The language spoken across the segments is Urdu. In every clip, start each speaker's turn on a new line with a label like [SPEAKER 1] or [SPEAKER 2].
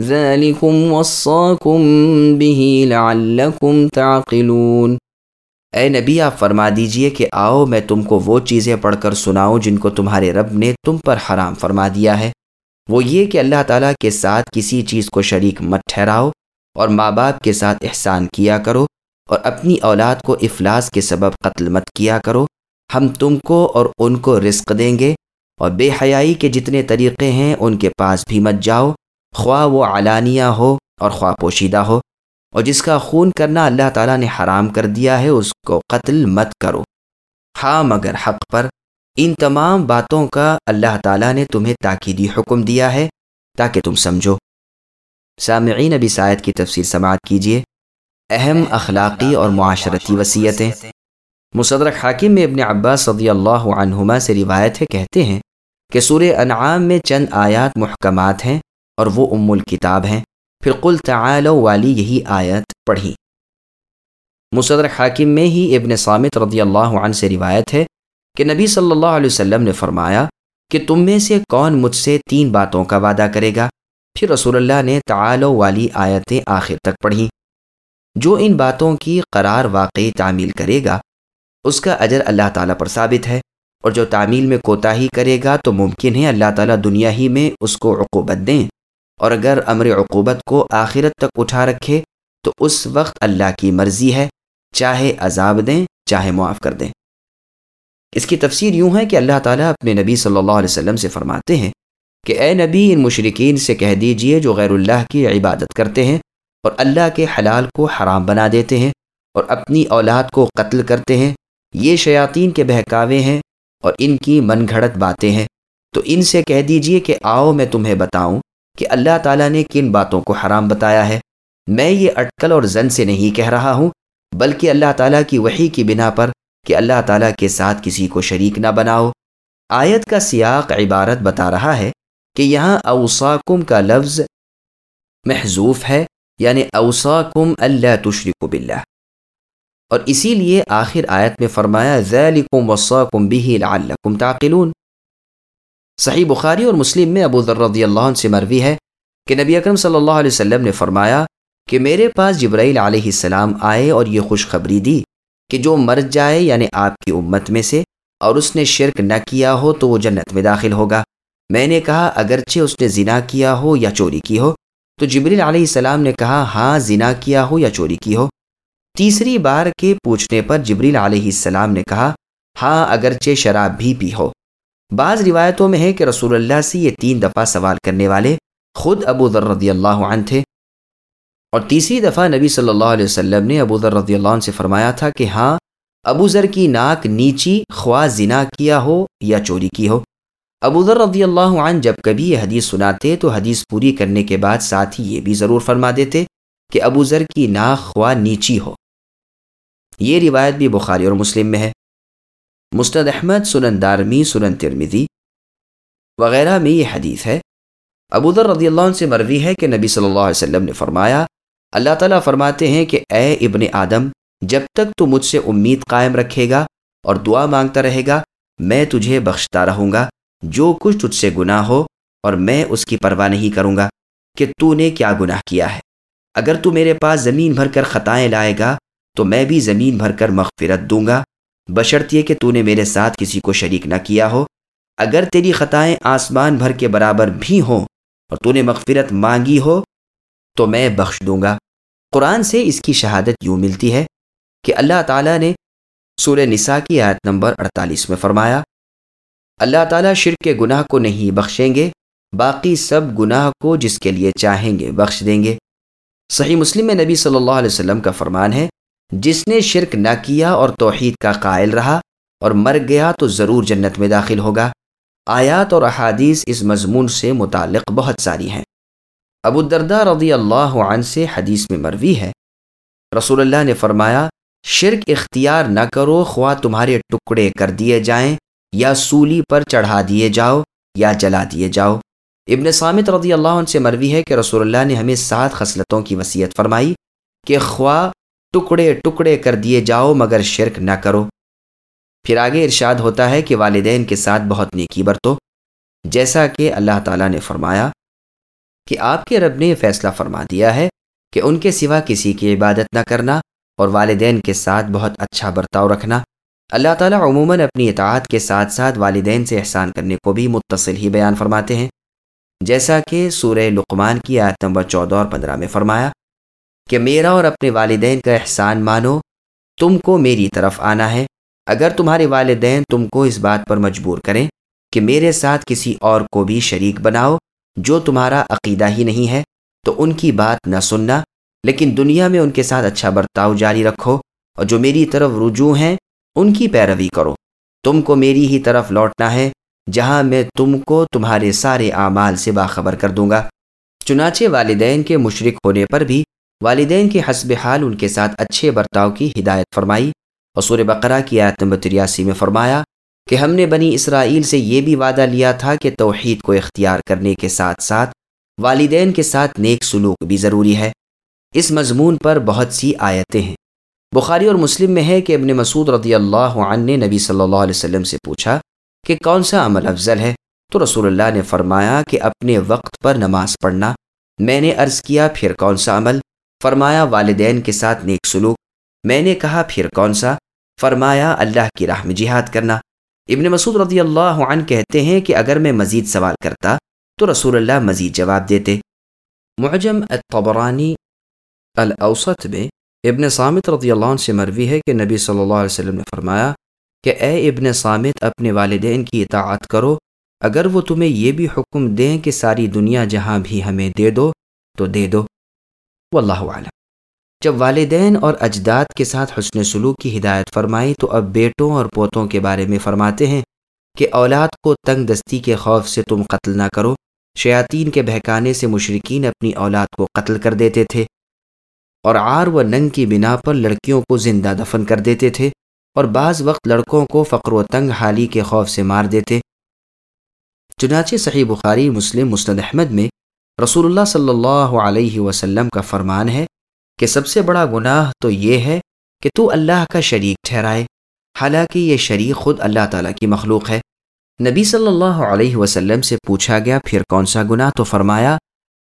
[SPEAKER 1] ذلكم وصاكم به لعلكم تعقلون۔
[SPEAKER 2] اے نبی، آپ فرما دیجیے کہ آؤ، میں تم کو وہ چیزیں پڑھ کر سناؤں جن کو تمہارے رب نے تم پر حرام فرما دیا ہے۔ وہ یہ کہ اللہ تعالیٰ کے ساتھ کسی چیز کو شریک مت ٹھہراؤ اور ماں باپ کے ساتھ احسان کیا کرو اور اپنی اولاد کو افلاس کے سبب قتل مت کیا کرو۔ ہم تم کو اور ان کو رزق دیں گے اور بے حیائی کے جتنے طریقے ہیں، ان کے پاس بھی مت جاؤ۔ خواہ وہ علانیہ ہو اور خواہ پوشیدہ ہو اور جس کا خون کرنا اللہ تعالیٰ نے حرام کر دیا ہے، اس کو قتل مت کرو۔ ہاں مگر حق پر ان تمام باتوں کا اللہ تعالیٰ نے تمہیں تاکیدی حکم دیا ہے تاکہ تم سمجھو۔ سامعین ابی سائد کی تفسیر سماعت کیجیے اہم اخلاقی اور معاشرتی وصیتیں۔ مصدرک حاکم میں ابن عباس صدی اللہ عنہما سے روایت ہے، کہتے ہیں کہ سورہ انعام میں چند آیات محکمات ہیں۔ اور وہ ام الکتاب ہیں۔ پھر قل تعالو والی یہی آیت پڑھی۔ مصدر حاکم میں ہی ابن سامت رضی اللہ عنہ سے روایت ہے کہ نبی صلی اللہ علیہ وسلم نے فرمایا کہ تم میں سے کون مجھ سے تین باتوں کا وعدہ کرے گا؟ پھر رسول اللہ نے تعالو والی آیتیں آخر تک پڑھیں۔ جو ان باتوں کی قرار واقعی تعمیل کرے گا، اس کا اجر اللہ تعالیٰ پر ثابت ہے۔ اور جو تعمیل میں کوتاہی کرے گا تو ممکن ہے اللہ تعالیٰ دنیا ہی میں اس کو عقوبت دیں۔ اور اگر امر عقوبت کو آخرت تک اٹھا رکھے، تو اس وقت اللہ کی مرضی ہے، چاہے عذاب دیں، چاہے معاف کر دیں۔ اس کی تفسیر یوں ہے کہ اللہ تعالیٰ اپنے نبی صلی اللہ علیہ وسلم سے فرماتے ہیں کہ اے نبی، ان مشرقین سے کہہ دیجیے جو غیر اللہ کی عبادت کرتے ہیں اور اللہ کے حلال کو حرام بنا دیتے ہیں اور اپنی اولاد کو قتل کرتے ہیں، یہ شیاطین کے بہکاوے ہیں اور ان کی من گھڑت باتیں ہیں۔ تو ان سے کہہ دیجیے کہ آؤ، میں تمہیں بتاؤں کہ اللہ تعالیٰ نے کن باتوں کو حرام بتایا ہے۔ میں یہ اٹکل اور زن سے نہیں کہہ رہا ہوں، بلکہ اللہ تعالیٰ کی وحی کی بنا پر کہ اللہ تعالیٰ کے ساتھ کسی کو شریک نہ بناؤ۔ آیت کا سیاق عبارت بتا رہا ہے کہ یہاں اوساکم کا لفظ محضوف ہے یعنی اوساکم اللہ تشرک باللہ۔ اور اسی لیے آخر آیت میں فرمایا، ذالکم وصاکم بھی لعلکم تعقلون۔ صحیح بخاری اور مسلم میں ابو ذر رضی اللہ عنہ سے مروی ہے کہ نبی اکرم صلی اللہ علیہ وسلم نے فرمایا کہ میرے پاس جبرائیل علیہ السلام آئے اور یہ خوشخبری دی کہ جو مر جائے یعنی آپ کی امت میں سے اور اس نے شرک نہ کیا ہو تو وہ جنت میں داخل ہوگا۔ میں نے کہا، اگرچہ اس نے زنا کیا ہو یا چوری کی ہو، تو جبریل علیہ السلام نے کہا ہاں زنا کیا ہو یا چوری کی ہو۔ تیسری بار کے پوچھنے پر جبریل علیہ السلام نے کہا ہاں اگرچہ شراب بھی پی ہو۔ بعض روایتوں میں ہے کہ رسول اللہ سے یہ تین دفعہ سوال کرنے والے خود ابو ذر رضی اللہ عنہ تھے۔ اور تیسری دفعہ نبی صلی اللہ علیہ وسلم نے ابو ذر رضی اللہ عنہ سے فرمایا تھا کہ ہاں ابو ذر کی ناک نیچی خواہ زنا کیا ہو یا چوری کی ہو۔ ابو ذر رضی اللہ عنہ جب کبھی یہ حدیث سناتے تو حدیث پوری کرنے کے بعد ساتھ ہی یہ بھی ضرور فرما دیتے کہ ابو ذر کی ناک خواہ نیچی ہو۔ یہ روایت بھی بخاری اور مسلم میں ہے۔ مستد احمد، سنن دارمی، سنن ترمیدی وغیرہ میں یہ حدیث ہے۔ ابو ذر رضی اللہ عنہ سے مروی ہے کہ نبی صلی اللہ علیہ وسلم نے فرمایا، اللہ تعالیٰ فرماتے ہیں کہ اے ابن آدم، جب تک تو مجھ سے امید قائم رکھے گا اور دعا مانگتا رہے گا، میں تجھے بخشتا رہوں گا۔ جو کچھ تجھ سے گناہ ہو اور میں اس کی پرواہ نہیں کروں گا کہ تو نے کیا گناہ کیا ہے۔ اگر تو میرے پاس زمین بھر کر خطائیں لائے گا، تو میں بھی زمین بھر کر مغفرت دوں گا۔ بشرط یہ کہ تو نے میرے ساتھ کسی کو شریک نہ کیا ہو۔ اگر تیری خطائیں آسمان بھر کے برابر بھی ہوں اور تو نے مغفرت مانگی ہو، تو میں بخش دوں گا۔ قرآن سے اس کی شہادت یوں ملتی ہے کہ اللہ تعالیٰ نے سورہ نساء کی آیت نمبر 48 میں فرمایا، اللہ تعالیٰ شرک کے گناہ کو نہیں بخشیں گے، باقی سب گناہ کو جس کے لیے چاہیں گے بخش دیں گے۔ صحیح مسلم میں نبی صلی اللہ علیہ وسلم کا فرمان ہے جس نے شرک نہ کیا اور توحید کا قائل رہا اور مر گیا تو ضرور جنت میں داخل ہوگا۔ آیات اور احادیث اس مضمون سے متعلق بہت ساری ہیں۔ ابو الدردہ رضی اللہ عنہ سے حدیث میں مروی ہے۔ رسول اللہ نے فرمایا، شرک اختیار نہ کرو، خواہ تمہارے ٹکڑے کر دیے جائیں یا سولی پر چڑھا دیے جاؤ یا جلا دیے جاؤ۔ ابن سامت رضی اللہ عنہ سے مروی ہے کہ رسول اللہ نے ہمیں سات خصلتوں کی وصیت فرمائی کہ خواہ ٹکڑے ٹکڑے کر دیے جاؤ مگر شرک نہ کرو۔ پھر آگے ارشاد ہوتا ہے کہ والدین کے ساتھ بہت نیکی برتو۔ جیسا کہ اللہ تعالیٰ نے فرمایا کہ آپ کے رب نے یہ فیصلہ فرما دیا ہے کہ ان کے سوا کسی کی عبادت نہ کرنا اور والدین کے ساتھ بہت اچھا برتاؤ رکھنا۔ اللہ تعالیٰ عموماً اپنی اطاعت کے ساتھ ساتھ والدین سے احسان کرنے کو بھی متصل ہی بیان فرماتے ہیں۔ جیسا کہ سورہ لقمان کی آیت نمبر چودہ اور پندرہ میں فرمایا کہ میرا اور اپنے والدین کا احسان مانو، تم کو میری طرف آنا ہے۔ اگر تمہارے والدین تم کو اس بات پر مجبور کریں کہ میرے ساتھ کسی اور کو بھی شریک بناؤ جو تمہارا عقیدہ ہی نہیں ہے، تو ان کی بات نہ سننا، لیکن دنیا میں ان کے ساتھ اچھا برتاؤ جاری رکھو اور جو میری طرف رجوع ہیں، ان کی پیروی کرو۔ تم کو میری ہی طرف لوٹنا ہے، جہاں میں تم کو تمہارے سارے اعمال سے باخبر کر دوں گا۔ چنانچہ والدین کے مشرق ہونے پر بھی والدین کے حسب حال ان کے ساتھ اچھے برتاؤ کی ہدایت فرمائی اور سور بقرہ کی آیت نمبر تریاسی میں فرمایا کہ ہم نے بنی اسرائیل سے یہ بھی وعدہ لیا تھا کہ توحید کو اختیار کرنے کے ساتھ ساتھ والدین کے ساتھ نیک سلوک بھی ضروری ہے۔ اس مضمون پر بہت سی آیتیں ہیں۔ بخاری اور مسلم میں ہے کہ ابن مسعود رضی اللہ عنہ نے نبی صلی اللہ علیہ وسلم سے پوچھا کہ کون سا عمل افضل ہے؟ تو رسول اللہ نے فرمایا کہ اپنے وقت پر نماز پڑھنا۔ میں نے عرض کیا، پھر کون سا عمل؟ فرمایا، والدین کے ساتھ نیک سلوک۔ میں نے کہا، پھر کون سا؟ فرمایا، اللہ کی راہ میں جہاد کرنا۔ ابن مسعود رضی اللہ عنہ کہتے ہیں کہ اگر میں مزید سوال کرتا، تو رسول اللہ مزید جواب دیتے۔ معجم الطبرانی الاوسط میں ابن سامت رضی اللہ عنہ سے مروی ہے کہ نبی صلی اللہ علیہ وسلم نے فرمایا کہ، اے ابن سامت اپنے والدین کی اطاعت کرو۔ اگر وہ تمہیں یہ بھی حکم دیں کہ ساری دنیا جہاں بھی ہمیں دے دو، تو دے دو۔ واللہ عالم جب والدین اور اجداد کے ساتھ حسن سلوک کی ہدایت فرمائی تو اب بیٹوں اور پوتوں کے بارے میں فرماتے ہیں کہ اولاد کو تنگ دستی کے خوف سے تم قتل نہ کرو۔ شیاطین کے بہکانے سے مشرقین اپنی اولاد کو قتل کر دیتے تھے اور آر و ننگ کی بنا پر لڑکیوں کو زندہ دفن کر دیتے تھے اور بعض وقت لڑکوں کو فقر و تنگ حالی کے خوف سے مار دیتے۔ چنانچہ صحیح بخاری مسلم، مسند احمد میں رسول اللہ صلی اللہ علیہ وسلم کا فرمان ہے کہ سب سے بڑا گناہ تو یہ ہے کہ تو اللہ کا شریک ٹھہرائے۔ حالانکہ یہ شریک خود اللہ تعالیٰ کی مخلوق ہے۔ نبی صلی اللہ علیہ وسلم سے پوچھا گیا، پھر کون سا گناہ؟ تو فرمایا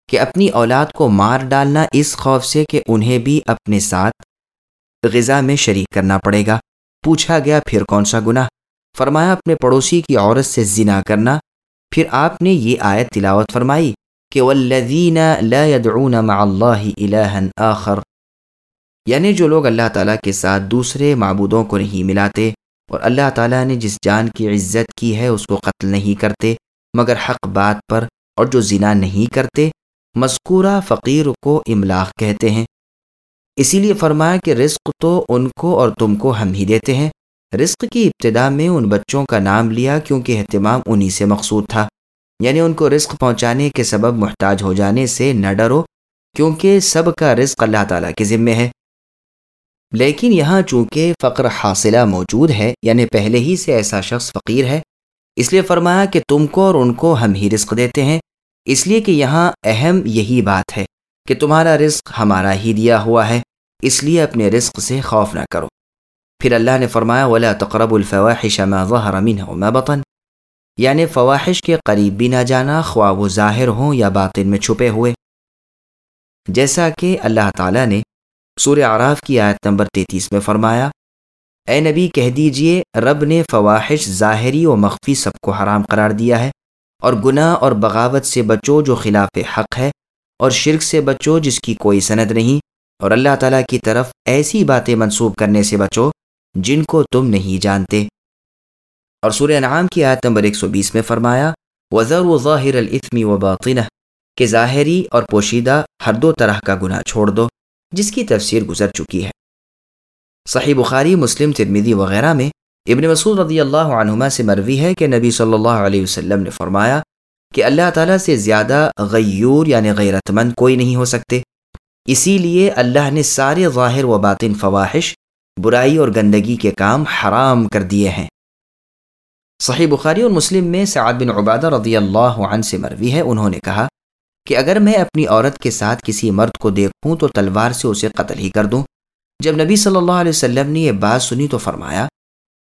[SPEAKER 2] کہ اپنی اولاد کو مار ڈالنا اس خوف سے کہ انہیں بھی اپنے ساتھ غذا میں شریک کرنا پڑے گا۔ پوچھا گیا، پھر کون سا گناہ؟ فرمایا، اپنے پڑوسی کی عورت سے زنا کرنا۔ پھر آپ نے یہ آیت تلاوت فرمائی کہ والذین لا يدعون مع اللہ الہا آخر۔ یعنی جو لوگ اللہ تعالیٰ کے ساتھ دوسرے معبودوں کو نہیں ملاتے اور اللہ تعالیٰ نے جس جان کی عزت کی ہے اس کو قتل نہیں کرتے، مگر حق بات پر اور جو زنا نہیں کرتے، مذکورہ فقیر کو املاق کہتے ہیں۔ اسی لیے فرمایا کہ رزق تو ان کو اور تم کو ہم ہی دیتے ہیں۔ رزق کی ابتدا میں ان بچوں کا نام لیا کیونکہ اہتمام انہی سے مقصود تھا۔ یعنی ان کو رزق پہنچانے کے سبب محتاج ہو جانے سے نہ ڈرو، کیونکہ سب کا رزق اللہ تعالیٰ کے ذمے ہے۔ لیکن یہاں چونکہ فقر حاصلہ موجود ہے یعنی پہلے ہی سے ایسا شخص فقیر ہے، اس لیے فرمایا کہ تم کو اور ان کو ہم ہی رزق دیتے ہیں۔ اس لیے کہ یہاں اہم یہی بات ہے کہ تمہارا رزق ہمارا ہی دیا ہوا ہے، اس لیے اپنے رزق سے خوف نہ کرو۔ پھر اللہ نے فرمایا، ولا تقرب الفواحش ما ظهر منها وما بطن یعنی فواحش کے قریب بھی نہ جانا، خواہ وہ ظاہر ہوں یا باطن میں چھپے ہوئے۔ جیسا کہ اللہ تعالیٰ نے سورہ عراف کی آیت نمبر تینتیس میں فرمایا، اے نبی کہہ دیجیے، رب نے فواحش ظاہری و مخفی سب کو حرام قرار دیا ہے، اور گناہ اور بغاوت سے بچو جو خلاف حق ہے، اور شرک سے بچو جس کی کوئی سند نہیں۔ اور اللہ تعالیٰ کی طرف ایسی باتیں منسوب کرنے سے بچو جن کو تم نہیں جانتے۔ اور سورہ انعام کی آیت نمبر 120 میں فرمایا وزر و ظاہر الفمی و باطنہ کہ ظاہری اور پوشیدہ ہر دو طرح کا گناہ چھوڑ دو، جس کی تفسیر گزر چکی ہے۔ صحیح بخاری، مسلم ترمیدی وغیرہ میں ابن مسعود رضی اللہ عنہما سے مروی ہے کہ نبی صلی اللہ علیہ وسلم نے فرمایا کہ اللہ تعالیٰ سے زیادہ غیور یعنی غیرت مند کوئی نہیں ہو سکتے۔ اسی لیے اللہ نے سارے ظاہر و باطن فواہش برائی اور گندگی کے کام حرام کر دیے ہیں۔ صحیح بخاری اور مسلم میں سعد بن عبادہ رضی اللہ عنہ سے مروی ہے۔ انہوں نے کہا کہ اگر میں اپنی عورت کے ساتھ کسی مرد کو دیکھوں تو تلوار سے اسے قتل ہی کر دوں۔ جب نبی صلی اللہ علیہ وسلم نے یہ بات سنی تو فرمایا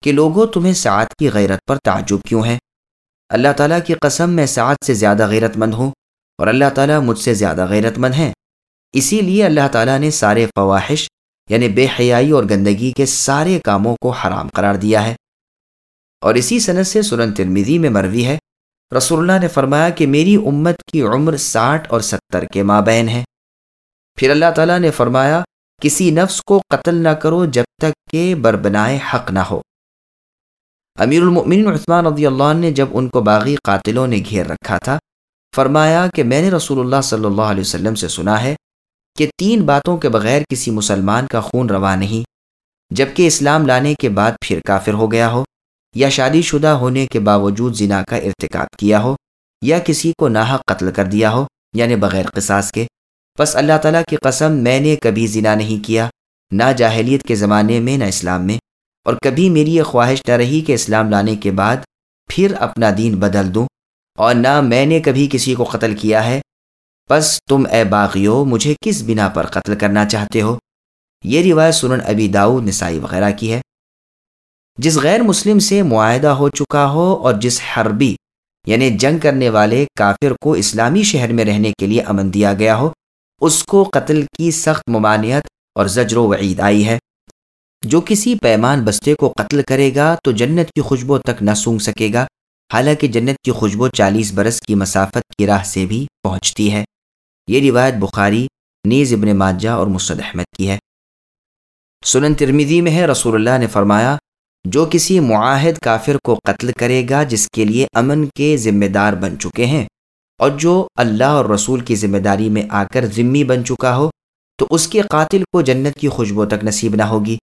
[SPEAKER 2] کہ لوگوں تمہیں سعد کی غیرت پر تعجب کیوں ہے؟ اللہ تعالیٰ کی قسم میں سعد سے زیادہ غیرت مند ہوں اور اللہ تعالیٰ مجھ سے زیادہ غیرت مند ہیں۔ اسی لیے اللہ تعالیٰ نے سارے فواہش یعنی بے حیائی اور گندگی کے سارے کاموں کو حرام قرار دیا ہے۔ اور اسی صنعت سے سنن ترمیدی میں مروی ہے، رسول اللہ نے فرمایا کہ میری امت کی عمر ساٹھ اور ستر کے مابین ہے۔ پھر اللہ تعالیٰ نے فرمایا، کسی نفس کو قتل نہ کرو جب تک کہ بربنائے حق نہ ہو۔ امیر المؤمنین عثمان رضی اللہ عنہ نے جب ان کو باغی قاتلوں نے گھیر رکھا تھا، فرمایا کہ میں نے رسول اللہ صلی اللہ علیہ وسلم سے سنا ہے کہ تین باتوں کے بغیر کسی مسلمان کا خون روا نہیں، جبکہ اسلام لانے کے بعد پھر کافر ہو گیا ہو۔ یا شادی شدہ ہونے کے باوجود زنا کا ارتکاب کیا ہو، یا کسی کو ناحق قتل کر دیا ہو یعنی بغیر قصاص کے۔ بس اللہ تعالیٰ کی قسم، میں نے کبھی زنا نہیں کیا، نہ جاہلیت کے زمانے میں، نہ اسلام میں۔ اور کبھی میری یہ خواہش نہ رہی کہ اسلام لانے کے بعد پھر اپنا دین بدل دوں۔ اور نہ میں نے کبھی کسی کو قتل کیا ہے۔ بس تم اے باغیو، مجھے کس بنا پر قتل کرنا چاہتے ہو؟ یہ روایت سنن ابی داؤ نسائی وغیرہ کی ہے۔ جس غیر مسلم سے معاہدہ ہو چکا ہو اور جس حربی یعنی جنگ کرنے والے کافر کو اسلامی شہر میں رہنے کے لیے امن دیا گیا ہو، اس کو قتل کی سخت ممانعت اور زجر و وعید آئی ہے۔ جو کسی پیمان بستے کو قتل کرے گا تو جنت کی خوشبو تک نہ سونگ سکے گا، حالانکہ جنت کی خوشبو چالیس برس کی مسافت کی راہ سے بھی پہنچتی ہے۔ یہ روایت بخاری، نیز ابن ماجہ اور مسد احمد کی ہے۔ سنن ترمیدی میں ہے، رسول اللہ نے فرمایا جو کسی معاہد کافر کو قتل کرے گا، جس کے لیے امن کے ذمہ دار بن چکے ہیں۔ اور جو اللہ اور رسول کی ذمہ داری میں آ کر ذمی بن چکا ہو، تو اس کے قاتل کو جنت کی خوشبو تک نصیب نہ ہوگی۔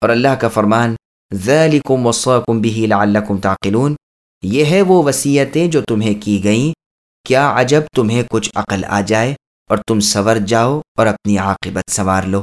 [SPEAKER 2] اور اللہ کا فرمان، ذَلِكُمْ وَصَّاكُمْ بِهِ لَعَلَّكُمْ تَعْقِلُونَ۔ یہ ہے وہ وصیتیں جو تمہیں کی گئیں۔ کیا عجب تمہیں کچھ عقل آ جائے اور تم سور جاؤ اور اپنی عاقبت سنوار لو۔